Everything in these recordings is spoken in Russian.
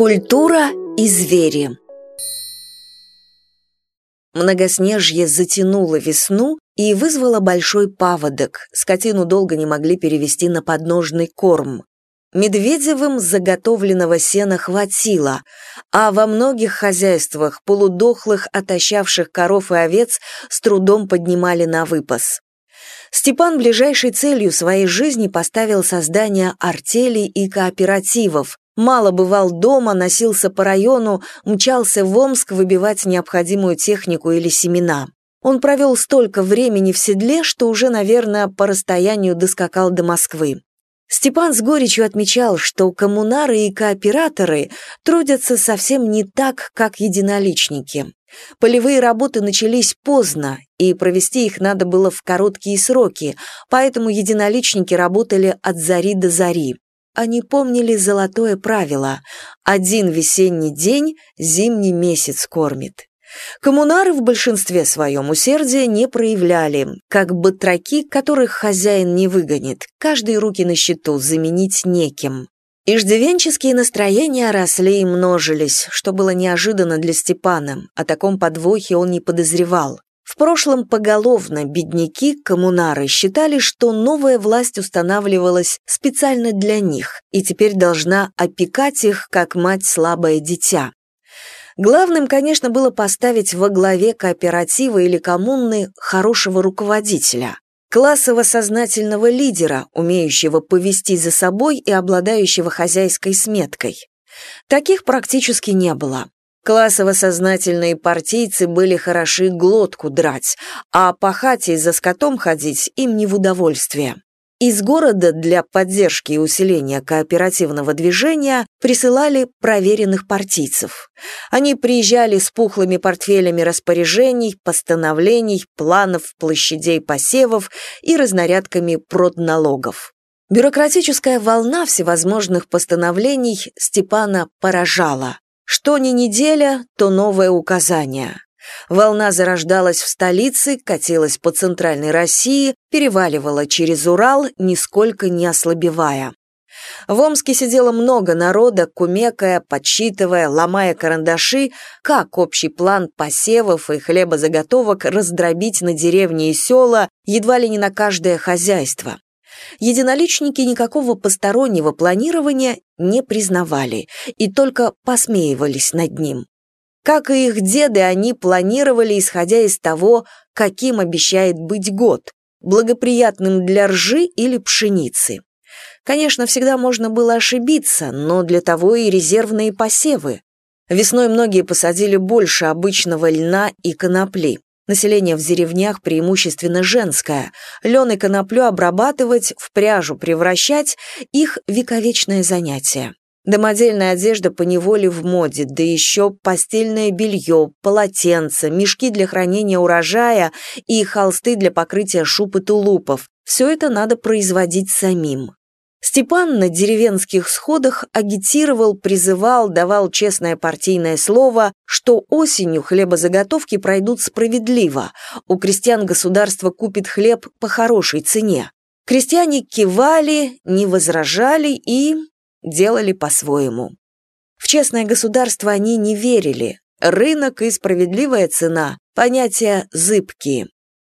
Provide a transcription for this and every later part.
Культура и звери Многоснежье затянуло весну и вызвало большой паводок. Скотину долго не могли перевести на подножный корм. Медведевым заготовленного сена хватило, а во многих хозяйствах полудохлых, отощавших коров и овец с трудом поднимали на выпас. Степан ближайшей целью своей жизни поставил создание артелей и кооперативов, мало бывал дома, носился по району, мчался в Омск выбивать необходимую технику или семена. Он провел столько времени в седле, что уже, наверное, по расстоянию доскакал до Москвы. Степан с горечью отмечал, что коммунары и кооператоры трудятся совсем не так, как единоличники. Полевые работы начались поздно, и провести их надо было в короткие сроки, поэтому единоличники работали от зари до зари. Они помнили золотое правило «один весенний день зимний месяц кормит». Коммунары в большинстве своем усердия не проявляли, как батраки, которых хозяин не выгонит, каждые руки на счету заменить неким. Иждивенческие настроения росли и множились, что было неожиданно для Степана, о таком подвохе он не подозревал. В прошлом поголовно бедняки, коммунары, считали, что новая власть устанавливалась специально для них и теперь должна опекать их, как мать слабое дитя. Главным, конечно, было поставить во главе кооператива или коммуны хорошего руководителя, классово-сознательного лидера, умеющего повести за собой и обладающего хозяйской сметкой. Таких практически не было. Классово-сознательные партийцы были хороши глотку драть, а пахать и за скотом ходить им не в удовольствие. Из города для поддержки и усиления кооперативного движения присылали проверенных партийцев. Они приезжали с пухлыми портфелями распоряжений, постановлений, планов, площадей посевов и разнарядками продналогов. Бюрократическая волна всевозможных постановлений Степана поражала. Что ни неделя, то новое указание. Волна зарождалась в столице, катилась по центральной России, переваливала через Урал, нисколько не ослабевая. В Омске сидело много народа, кумекая, подсчитывая, ломая карандаши, как общий план посевов и хлебозаготовок раздробить на деревни и села, едва ли не на каждое хозяйство. Единоличники никакого постороннего планирования не признавали и только посмеивались над ним. Как и их деды, они планировали, исходя из того, каким обещает быть год, благоприятным для ржи или пшеницы. Конечно, всегда можно было ошибиться, но для того и резервные посевы. Весной многие посадили больше обычного льна и конопли. Население в деревнях преимущественно женское. Лен и коноплю обрабатывать, в пряжу превращать – их вековечное занятие. Домодельная одежда поневоле в моде, да еще постельное белье, полотенца, мешки для хранения урожая и холсты для покрытия шуб и тулупов. Все это надо производить самим. Степан на деревенских сходах агитировал, призывал, давал честное партийное слово, что осенью хлебозаготовки пройдут справедливо, у крестьян государство купит хлеб по хорошей цене. Крестьяне кивали, не возражали и делали по-своему. В честное государство они не верили. Рынок и справедливая цена – понятия зыбкие.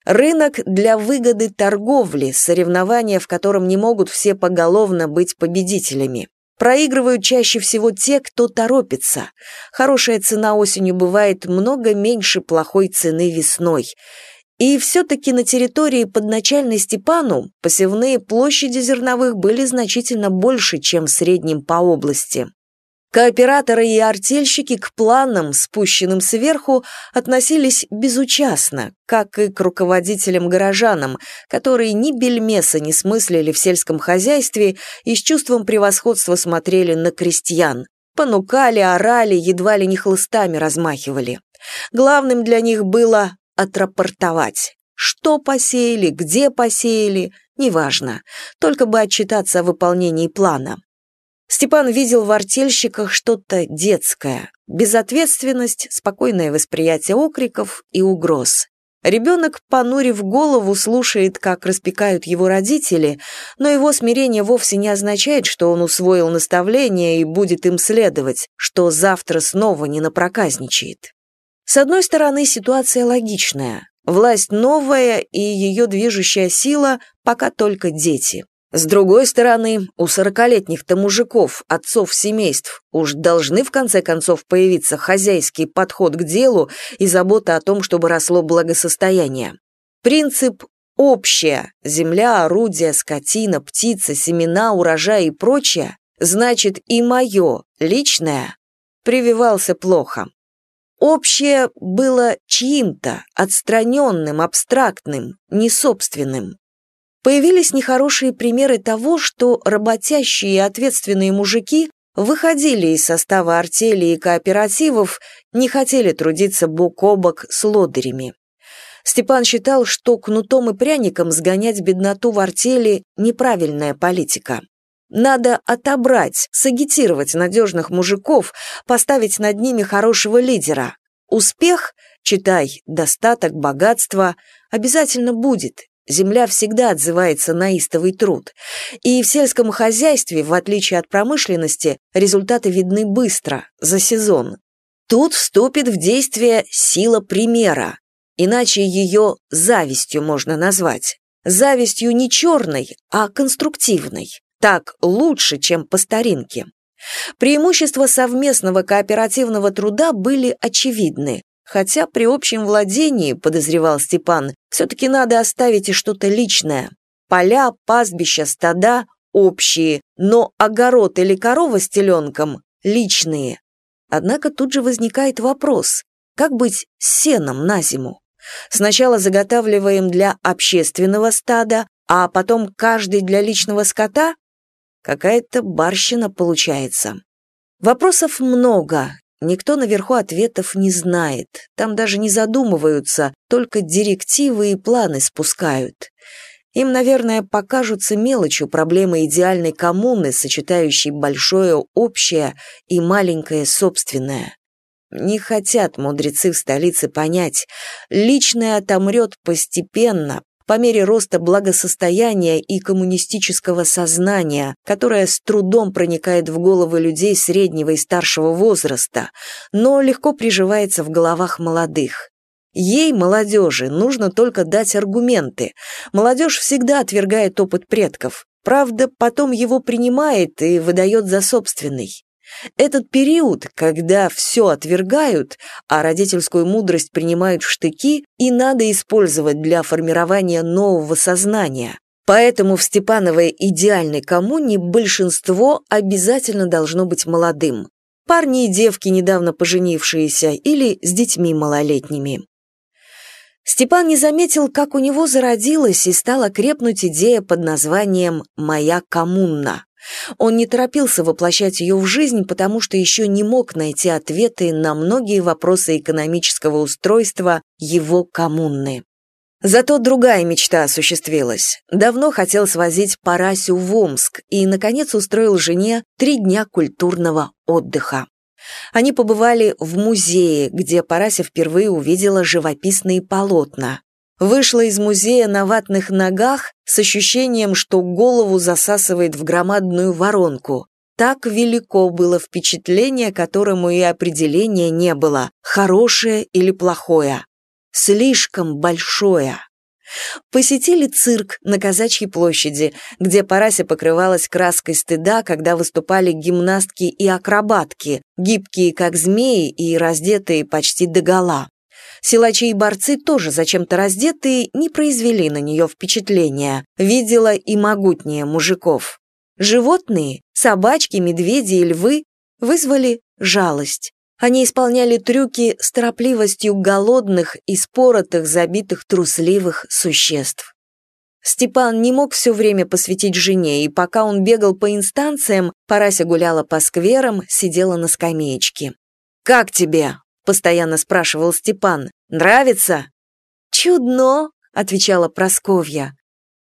Рынок для выгоды торговли, соревнования, в котором не могут все поголовно быть победителями. Проигрывают чаще всего те, кто торопится. Хорошая цена осенью бывает много меньше плохой цены весной. И все-таки на территории подначальной Степану посевные площади зерновых были значительно больше, чем в среднем по области. Кооператоры и артельщики к планам, спущенным сверху, относились безучастно, как и к руководителям-горожанам, которые ни бельмеса не смыслили в сельском хозяйстве и с чувством превосходства смотрели на крестьян. Понукали, орали, едва ли не хлыстами размахивали. Главным для них было отрапортовать. Что посеяли, где посеяли, неважно, только бы отчитаться о выполнении плана. Степан видел в артельщиках что-то детское, безответственность, спокойное восприятие окриков и угроз. Ребенок, понурив голову, слушает, как распекают его родители, но его смирение вовсе не означает, что он усвоил наставление и будет им следовать, что завтра снова не напроказничает. С одной стороны, ситуация логичная. Власть новая, и ее движущая сила пока только дети. С другой стороны, у сорокалетних-то мужиков, отцов семейств, уж должны в конце концов появиться хозяйский подход к делу и забота о том, чтобы росло благосостояние. Принцип «общее» – земля, орудия, скотина, птица, семена, урожай и прочее – значит и мое, личное, прививался плохо. Общее было чьим-то, отстраненным, абстрактным, несобственным. Появились нехорошие примеры того, что работящие и ответственные мужики выходили из состава артелей и кооперативов, не хотели трудиться бок о бок с лодырями. Степан считал, что кнутом и пряником сгонять бедноту в артели – неправильная политика. Надо отобрать, сагитировать надежных мужиков, поставить над ними хорошего лидера. Успех, читай, достаток, богатство, обязательно будет, Земля всегда отзывается на истовый труд. И в сельском хозяйстве, в отличие от промышленности, результаты видны быстро, за сезон. Тут вступит в действие сила примера, иначе ее завистью можно назвать. Завистью не черной, а конструктивной. Так лучше, чем по старинке. Преимущества совместного кооперативного труда были очевидны. Хотя при общем владении, подозревал Степан, все-таки надо оставить и что-то личное. Поля, пастбища, стада – общие, но огород или корова с теленком – личные. Однако тут же возникает вопрос, как быть с сеном на зиму? Сначала заготавливаем для общественного стада, а потом каждый для личного скота? Какая-то барщина получается. Вопросов много, Никто наверху ответов не знает, там даже не задумываются, только директивы и планы спускают. Им, наверное, покажутся мелочью проблемы идеальной коммуны, сочетающей большое общее и маленькое собственное. Не хотят мудрецы в столице понять, личное отомрет постепенно, по мере роста благосостояния и коммунистического сознания, которое с трудом проникает в головы людей среднего и старшего возраста, но легко приживается в головах молодых. Ей, молодежи, нужно только дать аргументы. Молодежь всегда отвергает опыт предков. Правда, потом его принимает и выдает за собственный. Этот период, когда все отвергают, а родительскую мудрость принимают в штыки, и надо использовать для формирования нового сознания. Поэтому в Степановой идеальной коммуне большинство обязательно должно быть молодым. Парни и девки, недавно поженившиеся, или с детьми малолетними. Степан не заметил, как у него зародилась и стала крепнуть идея под названием «Моя коммуна». Он не торопился воплощать ее в жизнь, потому что еще не мог найти ответы на многие вопросы экономического устройства его коммуны. Зато другая мечта осуществилась. Давно хотел свозить Парасю в Омск и, наконец, устроил жене три дня культурного отдыха. Они побывали в музее, где Парася впервые увидела живописные полотна. Вышла из музея на ватных ногах с ощущением, что голову засасывает в громадную воронку. Так велико было впечатление, которому и определения не было, хорошее или плохое. Слишком большое. Посетили цирк на Казачьей площади, где Парася покрывалась краской стыда, когда выступали гимнастки и акробатки, гибкие как змеи и раздетые почти догола. Силачи и борцы, тоже зачем-то раздетые, не произвели на нее впечатления, видела и могутнее мужиков. Животные, собачки, медведи и львы, вызвали жалость. Они исполняли трюки с торопливостью голодных, и споротых, забитых, трусливых существ. Степан не мог все время посвятить жене, и пока он бегал по инстанциям, Парася гуляла по скверам, сидела на скамеечке. «Как тебе?» Постоянно спрашивал Степан. «Нравится?» «Чудно», — отвечала Просковья.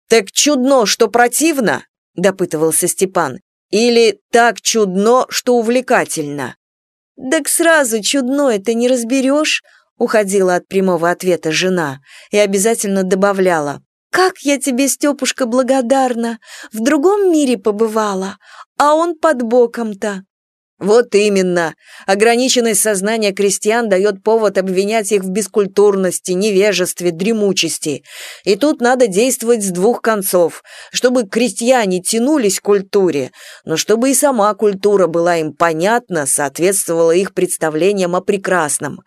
«Так чудно, что противно?» — допытывался Степан. «Или так чудно, что увлекательно?» «Так сразу чудно это не разберешь. уходила от прямого ответа жена и обязательно добавляла. «Как я тебе, Степушка, благодарна! В другом мире побывала, а он под боком-то!» Вот именно. Ограниченность сознания крестьян дает повод обвинять их в бескультурности, невежестве, дремучести. И тут надо действовать с двух концов, чтобы крестьяне тянулись к культуре, но чтобы и сама культура была им понятна, соответствовала их представлениям о прекрасном.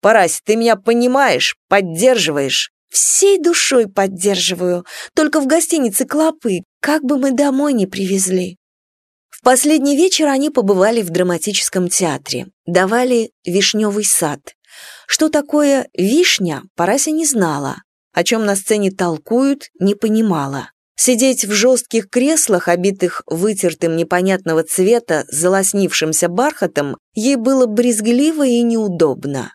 Парась, ты меня понимаешь, поддерживаешь? Всей душой поддерживаю, только в гостинице Клопы, как бы мы домой не привезли последний вечер они побывали в драматическом театре, давали «Вишневый сад». Что такое «вишня» Парася не знала, о чем на сцене толкуют, не понимала. Сидеть в жестких креслах, обитых вытертым непонятного цвета, залоснившимся бархатом, ей было брезгливо и неудобно.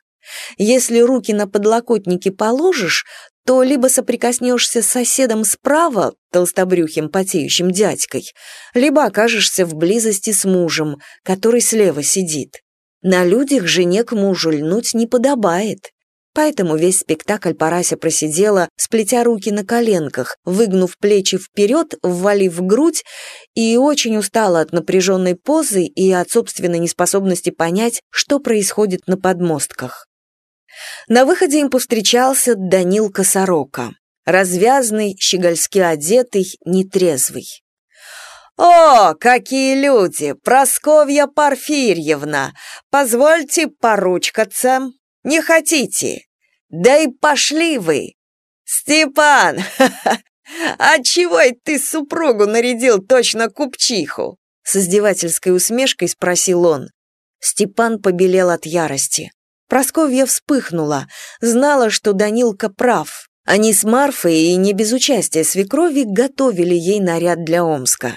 Если руки на подлокотники положишь, то либо соприкоснешься с соседом справа, толстобрюхим потеющим дядькой, либо окажешься в близости с мужем, который слева сидит. На людях жене к мужу льнуть не подобает. Поэтому весь спектакль Парася просидела, сплетя руки на коленках, выгнув плечи вперед, ввалив грудь, и очень устала от напряженной позы и от собственной неспособности понять, что происходит на подмостках. На выходе им повстречался Данил Косорока, развязный, щегольски одетый, нетрезвый. «О, какие люди! Просковья Порфирьевна! Позвольте поручкаться. Не хотите? Да и пошли вы! Степан! Отчего это ты супругу нарядил точно купчиху?» С издевательской усмешкой спросил он. Степан побелел от ярости. Просковья вспыхнула, знала, что Данилка прав. Они с Марфой и не без участия свекрови готовили ей наряд для Омска.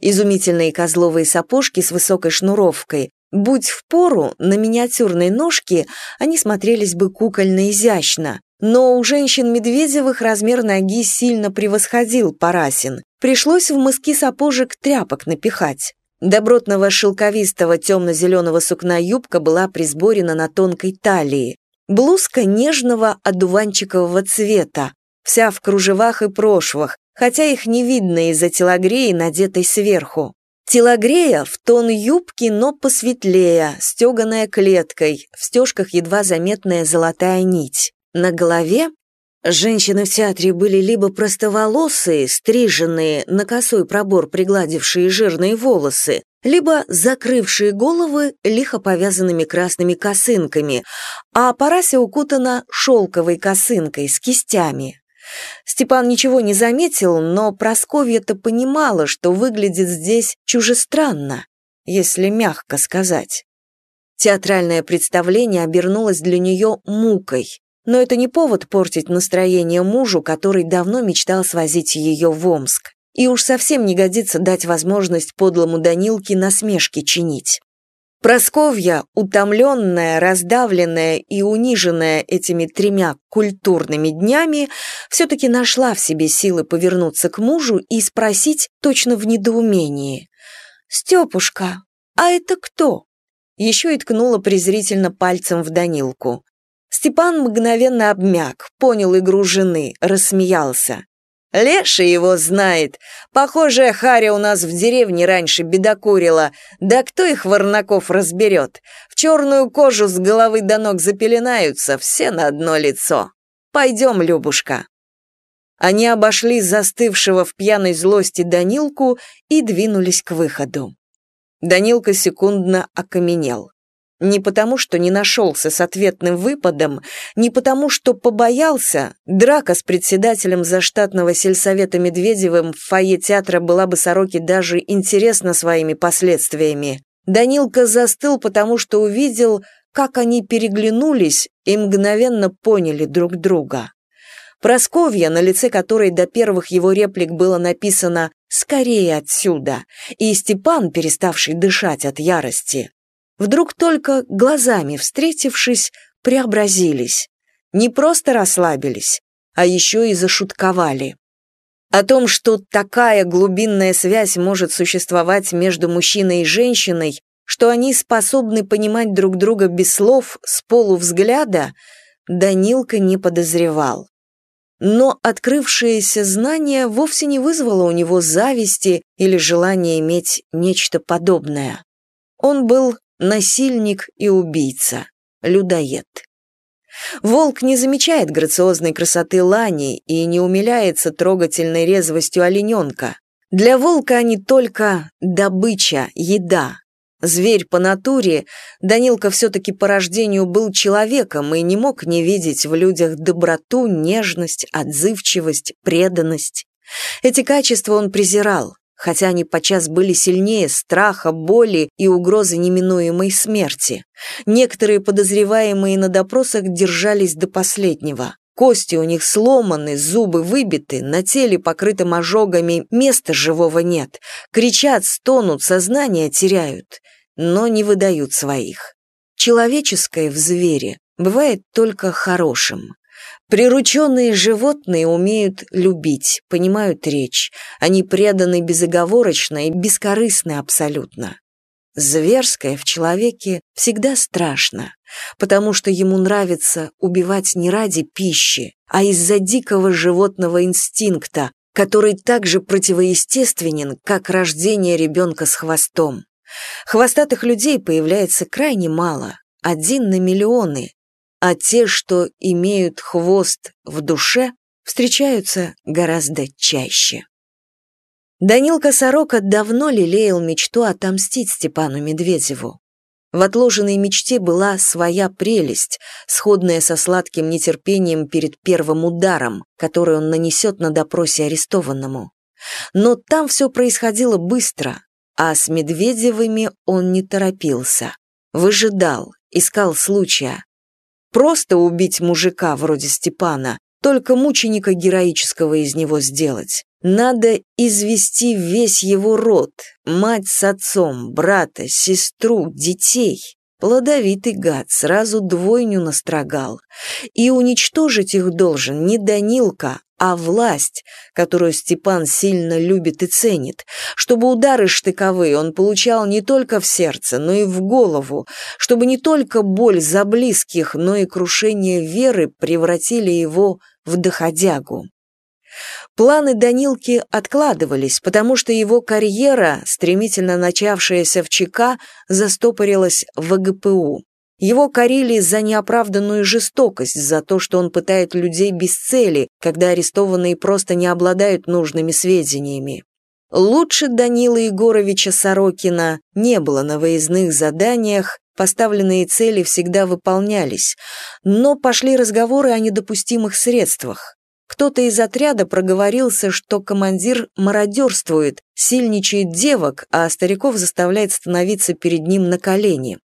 Изумительные козловые сапожки с высокой шнуровкой. Будь в пору, на миниатюрной ножке они смотрелись бы кукольно изящно. Но у женщин Медведевых размер ноги сильно превосходил Парасин. Пришлось в мыски сапожек тряпок напихать. Добротного шелковистого темно-зеленого сукна юбка была присборена на тонкой талии. Блузка нежного одуванчикового цвета, вся в кружевах и прошвах, хотя их не видно из-за телогреи, надетой сверху. Телогрея в тон юбки, но посветлее, стеганая клеткой, в стежках едва заметная золотая нить. На голове Женщины в театре были либо простоволосые, стриженные, на косой пробор пригладившие жирные волосы, либо закрывшие головы лихо повязанными красными косынками, а Парася укутана шелковой косынкой с кистями. Степан ничего не заметил, но Просковья-то понимала, что выглядит здесь чужестранно, если мягко сказать. Театральное представление обернулось для нее мукой. Но это не повод портить настроение мужу, который давно мечтал свозить ее в Омск. И уж совсем не годится дать возможность подлому Данилке насмешки чинить. Просковья, утомленная, раздавленная и униженная этими тремя культурными днями, все-таки нашла в себе силы повернуться к мужу и спросить точно в недоумении. «Степушка, а это кто?» Еще и ткнула презрительно пальцем в Данилку. Степан мгновенно обмяк, понял игру жены, рассмеялся. «Леша его знает. Похоже, Харя у нас в деревне раньше бедокурила. Да кто их, Варнаков, разберет? В черную кожу с головы до ног запеленаются, все на одно лицо. Пойдем, Любушка». Они обошли застывшего в пьяной злости Данилку и двинулись к выходу. Данилка секундно окаменел. Не потому, что не нашелся с ответным выпадом, не потому, что побоялся, драка с председателем заштатного сельсовета Медведевым в фойе театра была бы Сороке даже интересна своими последствиями. Данилка застыл, потому что увидел, как они переглянулись и мгновенно поняли друг друга. Просковья, на лице которой до первых его реплик было написано «Скорее отсюда», и Степан, переставший дышать от ярости, вдруг только глазами встретившись, преобразились. Не просто расслабились, а еще и зашутковали. О том, что такая глубинная связь может существовать между мужчиной и женщиной, что они способны понимать друг друга без слов, с полувзгляда, Данилка не подозревал. Но открывшееся знание вовсе не вызвало у него зависти или желания иметь нечто подобное. Он был насильник и убийца, людоед. Волк не замечает грациозной красоты лани и не умиляется трогательной резвостью олененка. Для волка они только добыча, еда. Зверь по натуре, Данилка все-таки по рождению был человеком и не мог не видеть в людях доброту, нежность, отзывчивость, преданность. Эти качества он презирал, хотя они подчас были сильнее страха, боли и угрозы неминуемой смерти. Некоторые подозреваемые на допросах держались до последнего. Кости у них сломаны, зубы выбиты, на теле покрытым ожогами, места живого нет. Кричат, стонут, сознание теряют, но не выдают своих. Человеческое в звере бывает только хорошим. Прирученные животные умеют любить, понимают речь. Они преданы безоговорочно и бескорыстны абсолютно. Зверское в человеке всегда страшно, потому что ему нравится убивать не ради пищи, а из-за дикого животного инстинкта, который так же противоестественен, как рождение ребенка с хвостом. Хвостатых людей появляется крайне мало, один на миллионы, а те, что имеют хвост в душе, встречаются гораздо чаще. Данилка Сорока давно лелеял мечту отомстить Степану Медведеву. В отложенной мечте была своя прелесть, сходная со сладким нетерпением перед первым ударом, который он нанесет на допросе арестованному. Но там все происходило быстро, а с Медведевыми он не торопился. Выжидал, искал случая, Просто убить мужика вроде Степана, только мученика героического из него сделать. Надо извести весь его род, мать с отцом, брата, сестру, детей. Плодовитый гад сразу двойню настрогал. И уничтожить их должен не Данилка, а власть, которую Степан сильно любит и ценит, чтобы удары штыковые он получал не только в сердце, но и в голову, чтобы не только боль за близких, но и крушение веры превратили его в доходягу. Планы Данилки откладывались, потому что его карьера, стремительно начавшаяся в ЧК, застопорилась в ВГПУ. Его корили за неоправданную жестокость, за то, что он пытает людей без цели, когда арестованные просто не обладают нужными сведениями. Лучше Данила Егоровича Сорокина не было на выездных заданиях, поставленные цели всегда выполнялись, но пошли разговоры о недопустимых средствах. Кто-то из отряда проговорился, что командир мародерствует, сильничает девок, а стариков заставляет становиться перед ним на колени.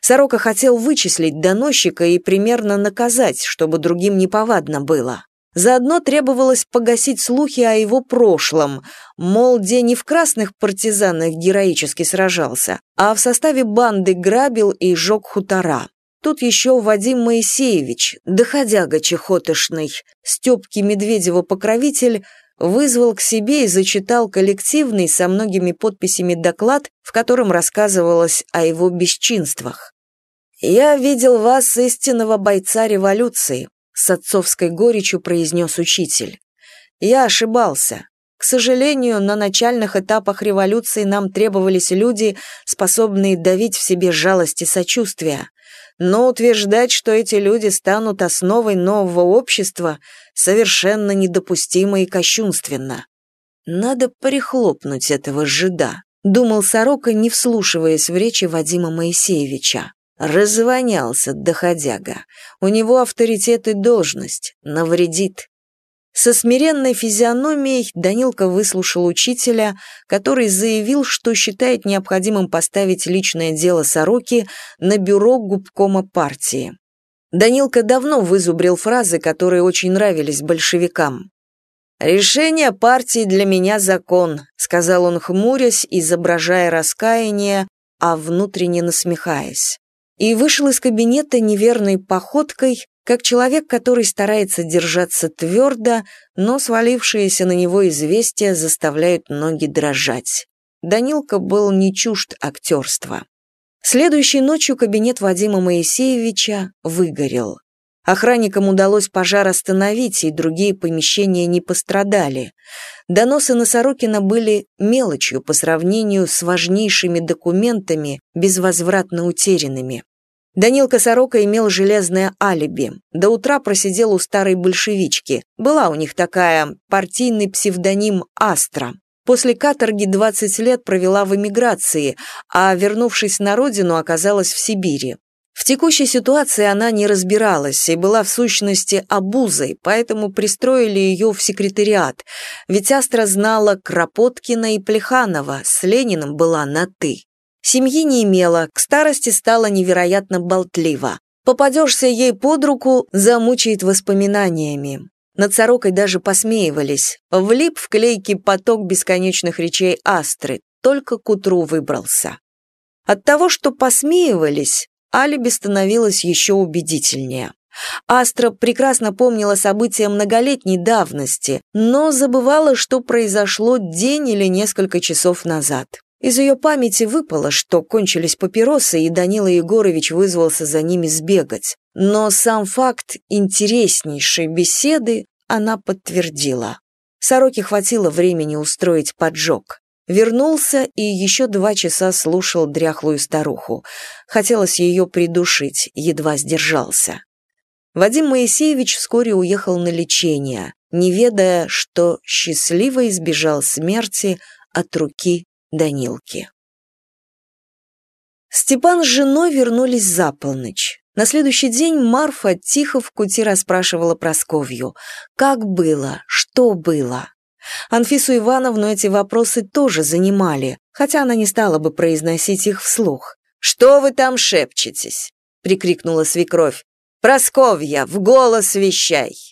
Сорока хотел вычислить доносчика и примерно наказать, чтобы другим неповадно было. Заодно требовалось погасить слухи о его прошлом, мол, где не в красных партизанах героически сражался, а в составе банды грабил и жег хутора. Тут еще Вадим Моисеевич, доходяга чехотошный, Степки Медведева покровитель, вызвал к себе и зачитал коллективный со многими подписями доклад, в котором рассказывалось о его бесчинствах. «Я видел вас, истинного бойца революции», — с отцовской горечью произнес учитель. «Я ошибался. К сожалению, на начальных этапах революции нам требовались люди, способные давить в себе жалость и сочувствие но утверждать, что эти люди станут основой нового общества, совершенно недопустимо и кощунственно. Надо прихлопнуть этого жида, думал Сорока, не вслушиваясь в речи Вадима Моисеевича. Развонялся доходяга. У него авторитет и должность, навредит. Со смиренной физиономией Данилка выслушал учителя, который заявил, что считает необходимым поставить личное дело Сороки на бюро губкома партии. Данилка давно вызубрил фразы, которые очень нравились большевикам. «Решение партии для меня закон», — сказал он, хмурясь, изображая раскаяние, а внутренне насмехаясь. И вышел из кабинета неверной походкой, как человек, который старается держаться твердо, но свалившиеся на него известия заставляют ноги дрожать. Данилка был не чужд актерства. Следующей ночью кабинет Вадима Моисеевича выгорел. Охранникам удалось пожар остановить, и другие помещения не пострадали. Доносы на Сорокина были мелочью по сравнению с важнейшими документами, безвозвратно утерянными. Данилка Сорока имел железное алиби. До утра просидел у старой большевички. Была у них такая партийный псевдоним «Астра». После каторги 20 лет провела в эмиграции, а, вернувшись на родину, оказалась в Сибири. В текущей ситуации она не разбиралась и была в сущности обузой, поэтому пристроили ее в секретариат, ведь Астра знала Кропоткина и Плеханова, с Лениным была на «ты». Семьи не имела, к старости стала невероятно болтлива. Попадешься ей под руку, замучает воспоминаниями. Над сорокой даже посмеивались. Влип в клейкий поток бесконечных речей Астры, только к утру выбрался. От того, что посмеивались, алиби становилось еще убедительнее. Астра прекрасно помнила события многолетней давности, но забывала, что произошло день или несколько часов назад. Из ее памяти выпало, что кончились папиросы, и Данила Егорович вызвался за ними сбегать. Но сам факт интереснейшей беседы она подтвердила. Сороке хватило времени устроить поджог. Вернулся и еще два часа слушал дряхлую старуху. Хотелось ее придушить, едва сдержался. Вадим Моисеевич вскоре уехал на лечение, не ведая, что счастливо избежал смерти от руки Данилки. Степан с женой вернулись за полночь. На следующий день Марфа тихо в кути расспрашивала Просковью. Как было? Что было? Анфису Ивановну эти вопросы тоже занимали, хотя она не стала бы произносить их вслух. «Что вы там шепчетесь?» — прикрикнула свекровь. «Просковья, в голос вещай!»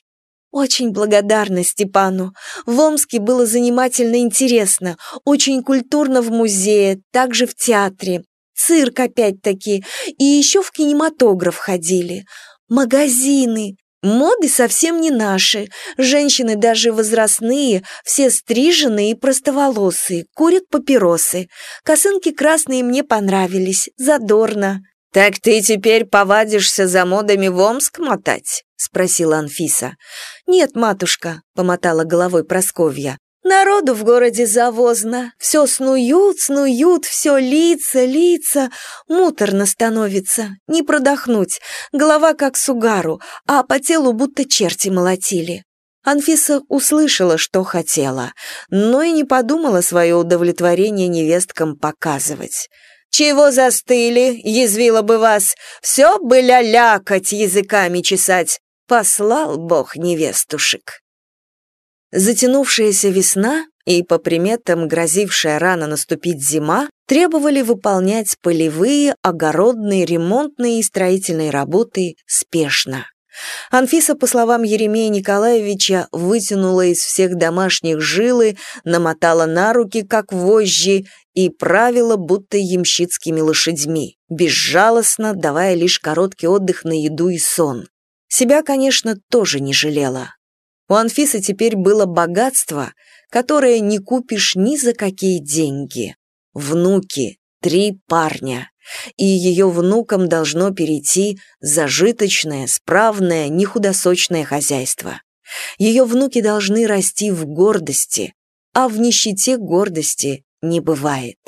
Очень благодарна Степану. В Омске было занимательно интересно, очень культурно в музее, также в театре. Цирк опять-таки, и еще в кинематограф ходили. Магазины. Моды совсем не наши. Женщины даже возрастные, все стриженные и простоволосые, курят папиросы. Косынки красные мне понравились, задорно. «Так ты теперь повадишься за модами в Омск мотать?» — спросила Анфиса. «Нет, матушка», — помотала головой Просковья. «Народу в городе завозно. Все снуют, снуют, все лица, лица. Муторно становится. Не продохнуть. Голова как сугару, а по телу будто черти молотили». Анфиса услышала, что хотела, но и не подумала свое удовлетворение невесткам показывать. «Чего застыли?» — язвила бы вас. «Все бы ля-лякать, языками чесать. Послал бог невестушек». Затянувшаяся весна и, по приметам, грозившая рано наступить зима, требовали выполнять полевые, огородные, ремонтные и строительные работы спешно. Анфиса, по словам Еремея Николаевича, вытянула из всех домашних жилы, намотала на руки, как вожжи, и правила будто ямщицкими лошадьми, безжалостно давая лишь короткий отдых на еду и сон. Себя, конечно, тоже не жалела. У Анфисы теперь было богатство, которое не купишь ни за какие деньги. Внуки, три парня. И ее внукам должно перейти зажиточное, справное, нехудосочное хозяйство. Ее внуки должны расти в гордости, а в нищете гордости не бывает.